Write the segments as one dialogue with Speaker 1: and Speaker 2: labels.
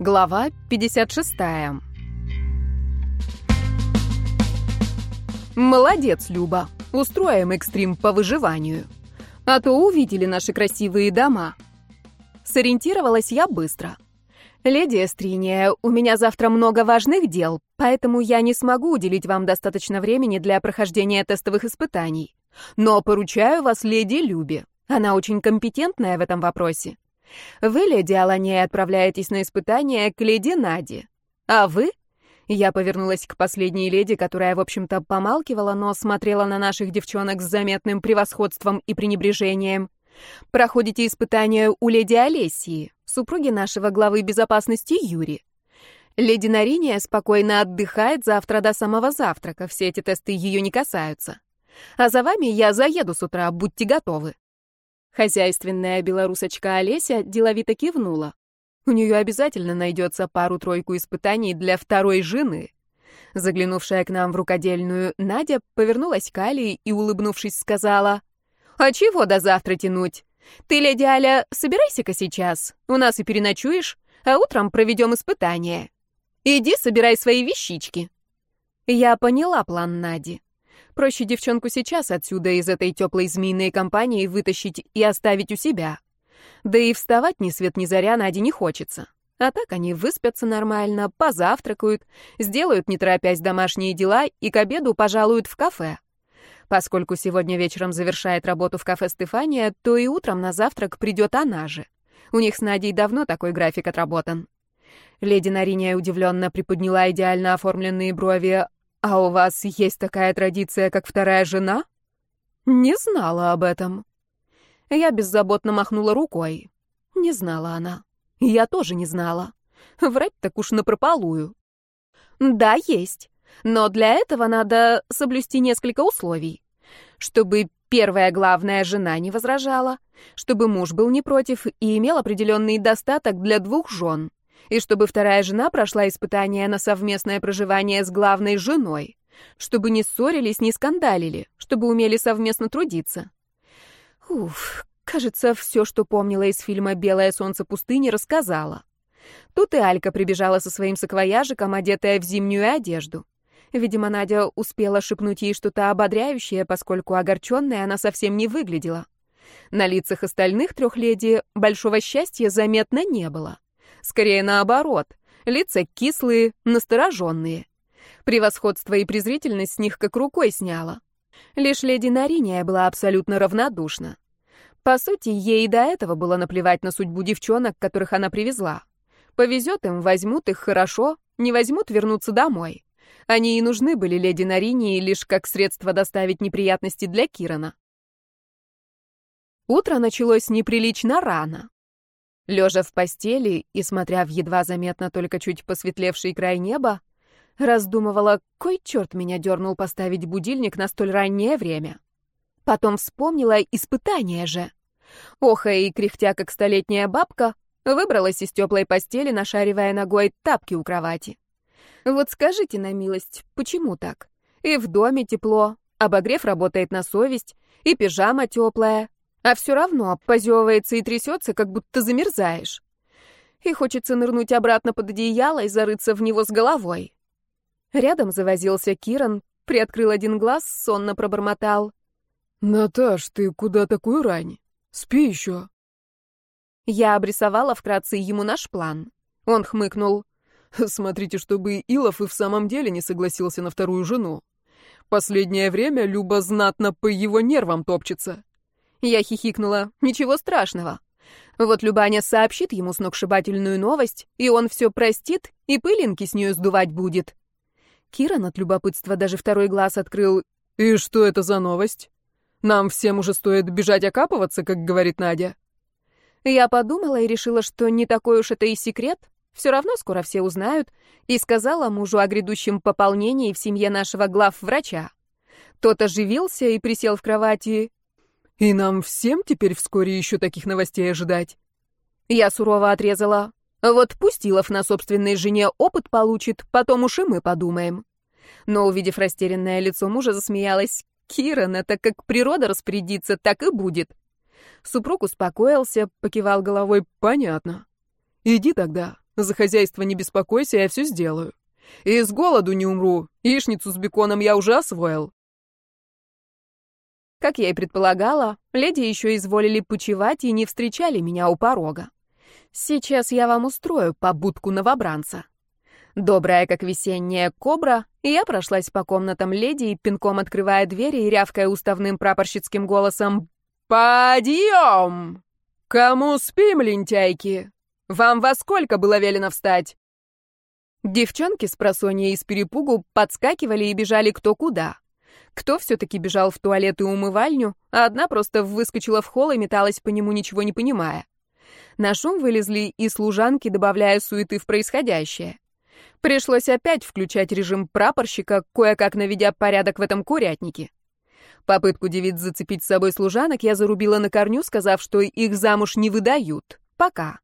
Speaker 1: Глава 56. Молодец, Люба. Устроим экстрим по выживанию. А то увидели наши красивые дома. Сориентировалась я быстро. Леди Эстриния, у меня завтра много важных дел, поэтому я не смогу уделить вам достаточно времени для прохождения тестовых испытаний. Но поручаю вас леди Любе. Она очень компетентная в этом вопросе. Вы, леди Аланея, отправляетесь на испытание к леди Наде. А вы? Я повернулась к последней леди, которая, в общем-то, помалкивала, но смотрела на наших девчонок с заметным превосходством и пренебрежением. Проходите испытание у леди Олесии, супруги нашего главы безопасности Юри. Леди Нариния спокойно отдыхает завтра до самого завтрака, все эти тесты ее не касаются. А за вами я заеду с утра, будьте готовы. Хозяйственная белорусочка Олеся деловито кивнула. У нее обязательно найдется пару-тройку испытаний для второй жены. Заглянувшая к нам в рукодельную, Надя повернулась к Али и, улыбнувшись, сказала, «А чего до завтра тянуть? Ты, леди Аля, собирайся-ка сейчас, у нас и переночуешь, а утром проведем испытание. Иди, собирай свои вещички». Я поняла план Нади. Проще девчонку сейчас отсюда из этой теплой змеиной компании вытащить и оставить у себя. Да и вставать ни свет ни заря Наде не хочется. А так они выспятся нормально, позавтракают, сделают, не торопясь, домашние дела и к обеду пожалуют в кафе. Поскольку сегодня вечером завершает работу в кафе Стефания, то и утром на завтрак придет она же. У них с Надей давно такой график отработан. Леди Нариния удивленно приподняла идеально оформленные брови, «А у вас есть такая традиция, как вторая жена?» «Не знала об этом». Я беззаботно махнула рукой. Не знала она. Я тоже не знала. Врать так уж напропалую. «Да, есть. Но для этого надо соблюсти несколько условий. Чтобы первая главная жена не возражала, чтобы муж был не против и имел определенный достаток для двух жен, и чтобы вторая жена прошла испытание на совместное проживание с главной женой, чтобы не ссорились, не скандалили, чтобы умели совместно трудиться. Уф, кажется, все, что помнила из фильма «Белое солнце пустыни», рассказала. Тут и Алька прибежала со своим саквояжиком, одетая в зимнюю одежду. Видимо, Надя успела шепнуть ей что-то ободряющее, поскольку огорченная она совсем не выглядела. На лицах остальных трех леди большого счастья заметно не было. Скорее наоборот. Лица кислые, настороженные. Превосходство и презрительность с них как рукой сняло. Лишь леди Нариния была абсолютно равнодушна. По сути, ей и до этого было наплевать на судьбу девчонок, которых она привезла. Повезет им, возьмут их хорошо, не возьмут, вернуться домой. Они и нужны были леди Наринии лишь как средство доставить неприятности для Кирана. Утро началось неприлично рано. Лежа в постели и смотря в едва заметно только чуть посветлевший край неба, раздумывала, кой черт меня дернул поставить будильник на столь раннее время. Потом вспомнила испытание же. Охая и кряхтя, как столетняя бабка, выбралась из теплой постели, нашаривая ногой тапки у кровати. Вот скажите на милость, почему так? И в доме тепло, обогрев работает на совесть, и пижама теплая, а все равно позевывается и трясется, как будто замерзаешь. И хочется нырнуть обратно под одеяло и зарыться в него с головой. Рядом завозился Киран, приоткрыл один глаз, сонно пробормотал.
Speaker 2: «Наташ, ты куда такую рань? Спи еще».
Speaker 1: Я обрисовала вкратце ему наш план. Он хмыкнул.
Speaker 2: «Смотрите, чтобы Илов и в самом деле не согласился на вторую жену. Последнее время Люба знатно по его нервам топчется.
Speaker 1: Я хихикнула. Ничего страшного. Вот Любаня сообщит ему сногсшибательную новость, и он все простит, и пылинки с нее сдувать будет. Киран от любопытства даже второй глаз открыл.
Speaker 2: «И что это за новость? Нам всем уже стоит бежать окапываться, как говорит Надя».
Speaker 1: Я подумала и решила, что не такой уж это и секрет. Все равно скоро все узнают, и сказала мужу о грядущем пополнении в семье нашего главврача. Тот оживился и присел в кровати.
Speaker 2: И нам всем теперь вскоре еще таких новостей ожидать.
Speaker 1: Я сурово отрезала. Вот Пустилов на собственной жене опыт получит, потом уж и мы подумаем. Но, увидев растерянное лицо мужа, засмеялась. Киран, это как природа распорядится, так и будет. Супруг успокоился, покивал головой.
Speaker 2: Понятно. Иди тогда, За хозяйство не беспокойся, я все сделаю. И с голоду не умру. Яичницу с беконом я уже освоил.
Speaker 1: Как я и предполагала, леди еще изволили почевать и не встречали меня у порога. Сейчас я вам устрою побудку новобранца. Добрая, как весенняя кобра, я прошлась по комнатам леди, пинком открывая двери и рявкая уставным прапорщицким голосом «Подъем! Кому спим, лентяйки? Вам во сколько было велено встать?» Девчонки с просонья из перепугу подскакивали и бежали кто куда. Кто все-таки бежал в туалет и умывальню, а одна просто выскочила в холл и металась по нему, ничего не понимая. На шум вылезли и служанки, добавляя суеты в происходящее. Пришлось опять включать режим прапорщика, кое-как наведя порядок в этом курятнике. Попытку девиц зацепить с собой служанок я зарубила на корню, сказав, что их замуж не выдают. Пока.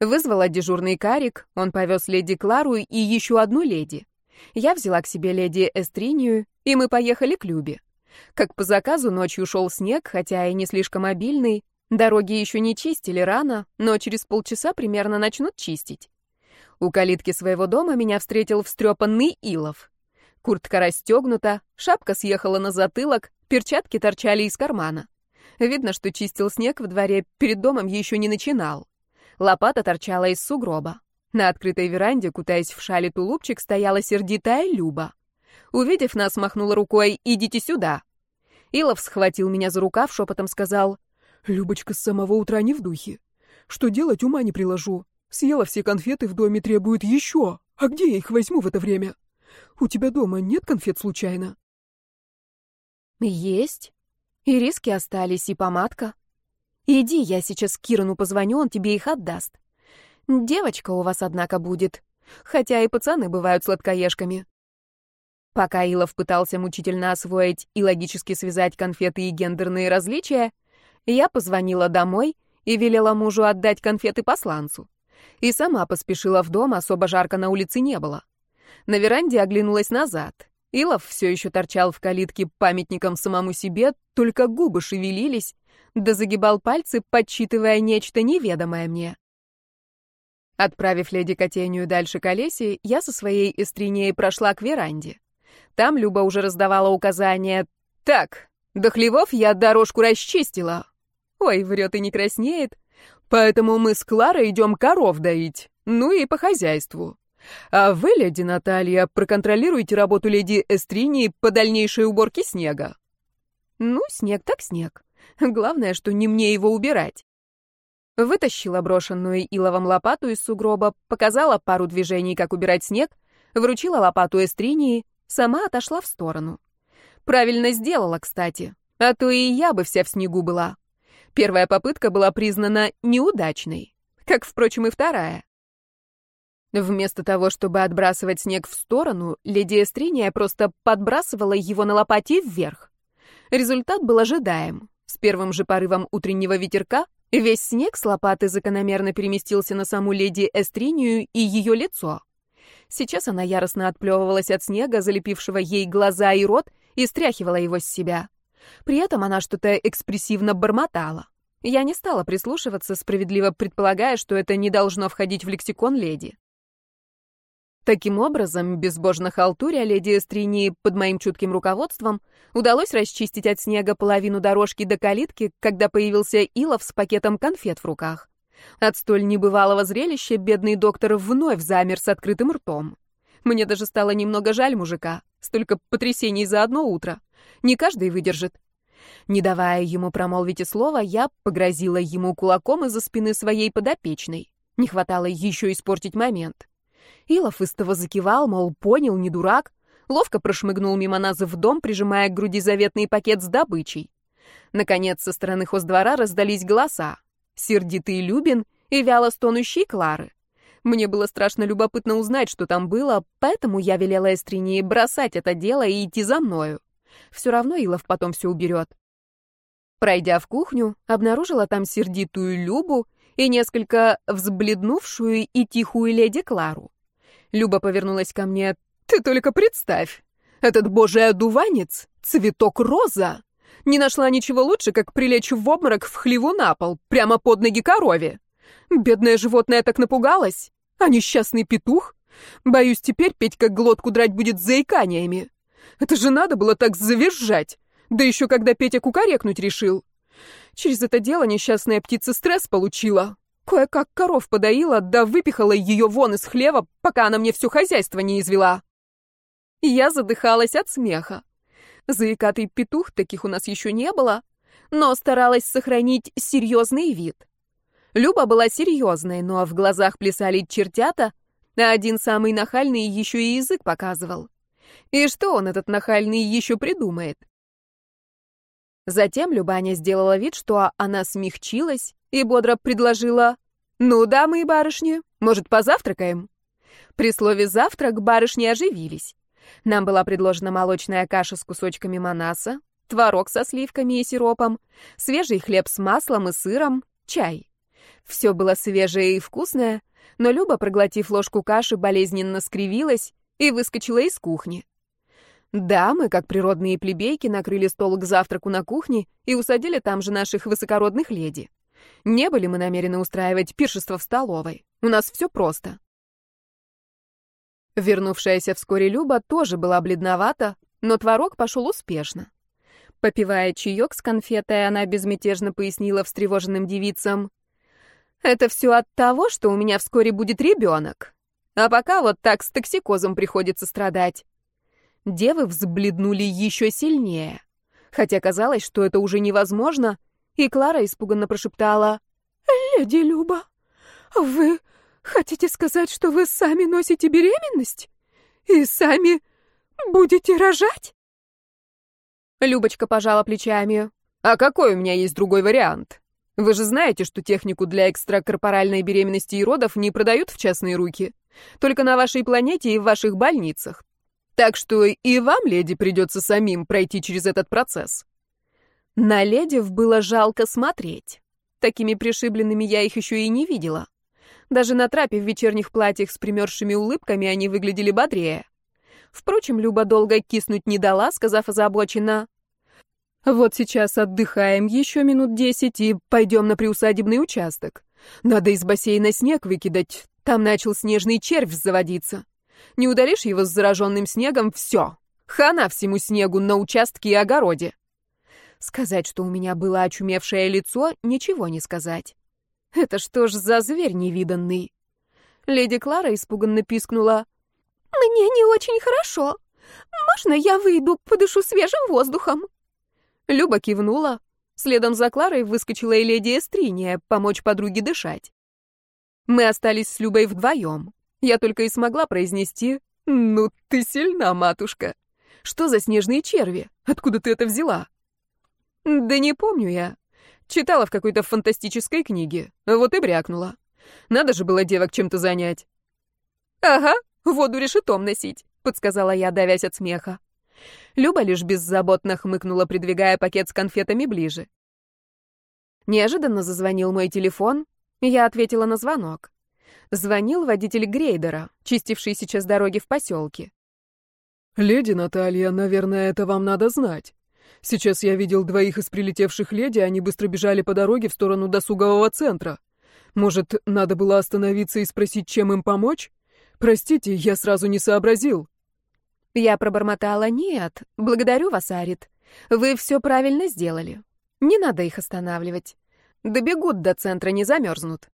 Speaker 1: Вызвала дежурный карик, он повез леди Клару и еще одну леди. Я взяла к себе леди Эстринию, и мы поехали к Любе. Как по заказу, ночью шел снег, хотя и не слишком обильный. Дороги еще не чистили рано, но через полчаса примерно начнут чистить. У калитки своего дома меня встретил встрепанный Илов. Куртка расстегнута, шапка съехала на затылок, перчатки торчали из кармана. Видно, что чистил снег в дворе, перед домом еще не начинал. Лопата торчала из сугроба. На открытой веранде, кутаясь в шале тулупчик, стояла сердитая Люба. Увидев нас, махнула рукой «Идите сюда». Илов схватил меня за рукав, шепотом сказал «Любочка с самого утра не в духе. Что делать, ума не приложу. Съела все конфеты, в доме требует еще. А где я их возьму в это время? У тебя дома нет конфет случайно?» «Есть. И риски остались, и помадка. Иди, я сейчас Кирану позвоню, он тебе их отдаст. Девочка у вас, однако, будет. Хотя и пацаны бывают сладкоежками». Пока Илов пытался мучительно освоить и логически связать конфеты и гендерные различия, я позвонила домой и велела мужу отдать конфеты посланцу. И сама поспешила в дом, особо жарко на улице не было. На веранде оглянулась назад. Илов все еще торчал в калитке памятником самому себе, только губы шевелились, да загибал пальцы, подсчитывая нечто неведомое мне. Отправив леди Котению дальше к Олесе, я со своей эстринеей прошла к веранде. Там Люба уже раздавала указания. «Так, до хлевов я дорожку расчистила». Ой, врет и не краснеет. Поэтому мы с Кларой идем коров доить. Ну и по хозяйству. А вы, леди Наталья, проконтролируйте работу леди Эстринии по дальнейшей уборке снега. Ну, снег так снег. Главное, что не мне его убирать. Вытащила брошенную иловом лопату из сугроба, показала пару движений, как убирать снег, вручила лопату Эстринии, Сама отошла в сторону. Правильно сделала, кстати. А то и я бы вся в снегу была. Первая попытка была признана неудачной. Как, впрочем, и вторая. Вместо того, чтобы отбрасывать снег в сторону, леди Эстриния просто подбрасывала его на лопате вверх. Результат был ожидаем. С первым же порывом утреннего ветерка весь снег с лопаты закономерно переместился на саму леди Эстринию и ее лицо. Сейчас она яростно отплевывалась от снега, залепившего ей глаза и рот, и стряхивала его с себя. При этом она что-то экспрессивно бормотала. Я не стала прислушиваться, справедливо предполагая, что это не должно входить в лексикон леди. Таким образом, безбожно халтуря леди Эстринии под моим чутким руководством удалось расчистить от снега половину дорожки до калитки, когда появился Илов с пакетом конфет в руках. От столь небывалого зрелища бедный доктор вновь замер с открытым ртом. Мне даже стало немного жаль мужика. Столько потрясений за одно утро. Не каждый выдержит. Не давая ему промолвить и слова, я погрозила ему кулаком из-за спины своей подопечной. Не хватало еще испортить момент. Илов истово закивал, мол, понял, не дурак. Ловко прошмыгнул мимо нас в дом, прижимая к груди заветный пакет с добычей. Наконец, со стороны хоздвора раздались голоса сердитый Любин и вяло стонущий Клары. Мне было страшно любопытно узнать, что там было, поэтому я велела Эстринии бросать это дело и идти за мною. Все равно Илов потом все уберет. Пройдя в кухню, обнаружила там сердитую Любу и несколько взбледнувшую и тихую леди Клару. Люба повернулась ко мне. «Ты только представь! Этот божий одуванец — цветок роза!» Не нашла ничего лучше, как прилечь в обморок в хлеву на пол, прямо под ноги корове. Бедное животное так напугалось.
Speaker 2: А несчастный петух? Боюсь, теперь Петька глотку драть будет заиканиями. Это же надо было так завизжать. Да еще когда Петя кукарекнуть решил. Через это дело несчастная птица стресс получила. Кое-как коров подоила, да выпихала ее вон из хлева, пока она мне все хозяйство не извела. Я задыхалась от смеха. Заикатый петух, таких у нас еще не было, но старалась сохранить серьезный вид. Люба была серьезной, но в глазах плясали чертята, а один самый нахальный еще и язык показывал. И что он, этот нахальный, еще придумает? Затем Любаня сделала вид, что она смягчилась и бодро предложила «Ну, дамы и барышни, может, позавтракаем?» При слове «завтрак» барышни оживились. Нам была предложена молочная каша с кусочками манаса, творог со сливками и сиропом, свежий хлеб с маслом и сыром, чай. Все было свежее и вкусное, но Люба, проглотив ложку каши, болезненно скривилась и выскочила из кухни. Да, мы, как природные плебейки, накрыли стол к завтраку на кухне и усадили там же наших высокородных леди. Не были мы намерены устраивать пиршество в столовой. У нас все просто. Вернувшаяся вскоре Люба тоже была бледновата, но творог пошел успешно. Попивая чаек с конфетой, она безмятежно пояснила встревоженным девицам. «Это все от того, что у меня вскоре будет ребенок. А пока вот так с токсикозом приходится страдать». Девы взбледнули еще сильнее. Хотя казалось, что это уже невозможно, и Клара испуганно прошептала. «Леди Люба, вы Хотите сказать, что вы сами носите беременность? И сами будете рожать? Любочка пожала плечами. А какой у меня есть другой вариант? Вы же знаете, что технику для экстракорпоральной беременности и родов не продают в частные руки. Только на вашей планете и в ваших больницах. Так что и вам, леди, придется самим пройти через этот процесс. На ледев было жалко смотреть. Такими пришибленными я их еще и не видела. Даже на трапе в вечерних платьях с примерзшими улыбками они выглядели бодрее. Впрочем, Люба долго киснуть не дала, сказав озабоченно. «Вот сейчас отдыхаем еще минут десять и пойдем на приусадебный участок. Надо из бассейна снег выкидать, там начал снежный червь заводиться. Не ударишь его с зараженным снегом — все. Хана всему снегу на участке и огороде». Сказать, что у меня было очумевшее лицо, ничего не сказать. Это что ж за зверь невиданный? Леди Клара испуганно пискнула. «Мне не очень хорошо. Можно я выйду, подышу свежим воздухом?» Люба кивнула. Следом за Кларой выскочила и леди Эстриния, помочь подруге дышать. Мы остались с Любой вдвоем. Я только и смогла произнести «Ну, ты сильна, матушка! Что за снежные черви? Откуда ты это взяла?» «Да не помню я. Читала в какой-то фантастической книге. Вот и брякнула. Надо же было девок чем-то занять. «Ага, воду решетом носить», — подсказала я, давясь от смеха. Люба лишь беззаботно хмыкнула, придвигая пакет с конфетами ближе. Неожиданно зазвонил мой телефон, и я ответила на звонок. Звонил водитель Грейдера, чистивший сейчас дороги в поселке.
Speaker 3: «Леди Наталья, наверное, это вам надо знать. Сейчас я видел двоих из прилетевших леди, они быстро бежали по дороге в сторону досугового центра. Может, надо было остановиться и спросить, чем им помочь? Простите, я сразу не сообразил.
Speaker 1: Я пробормотала: "Нет, благодарю вас, Арит. Вы все правильно сделали. Не надо их останавливать. Добегут до центра, не замерзнут».